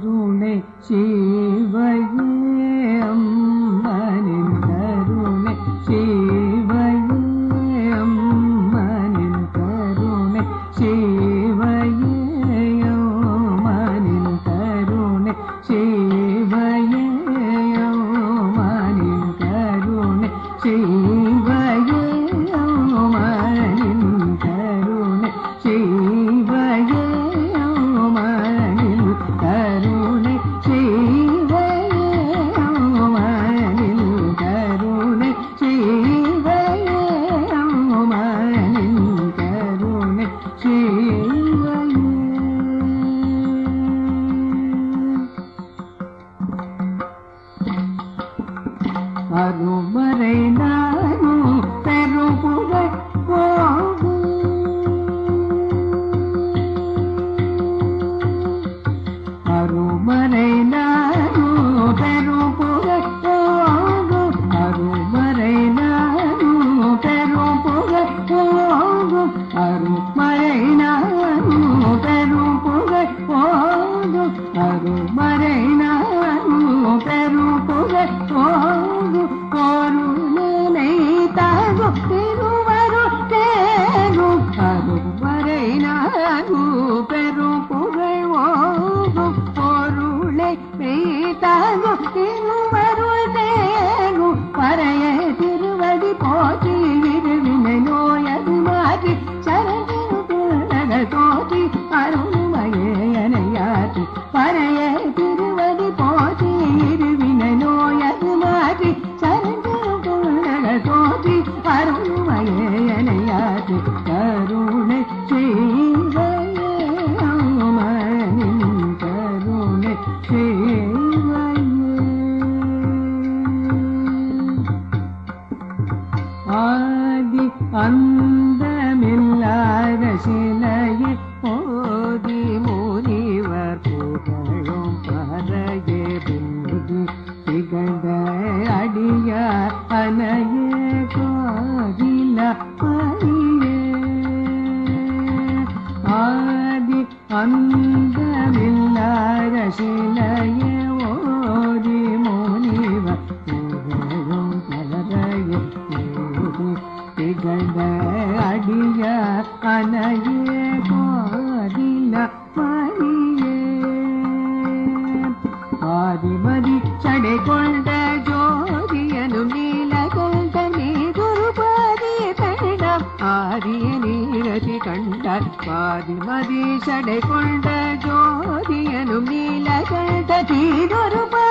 में शिवयू ै தகு கோருளை தகு திருவரு தேகு கருவரை நகு பெ அந்தமில்லாத சிலையை போதி முனிவர் புகழும் பறையே பின்பு திகழ்ந்த அடியார் அனையே கோவில பரியே. ஆதி அந்தமில்லாத சிலையே அனையே பாதில பரியே ஆதிமதி சடை கொண்ட ஜோதியனும் நீலகண்ட நீ குருபாதி கண்டம் ஆரிய நீரதி கண்டார். பாதிமதி சடை கொண்ட ஜோதியனும் நீலகண்ட தீ குருபாதி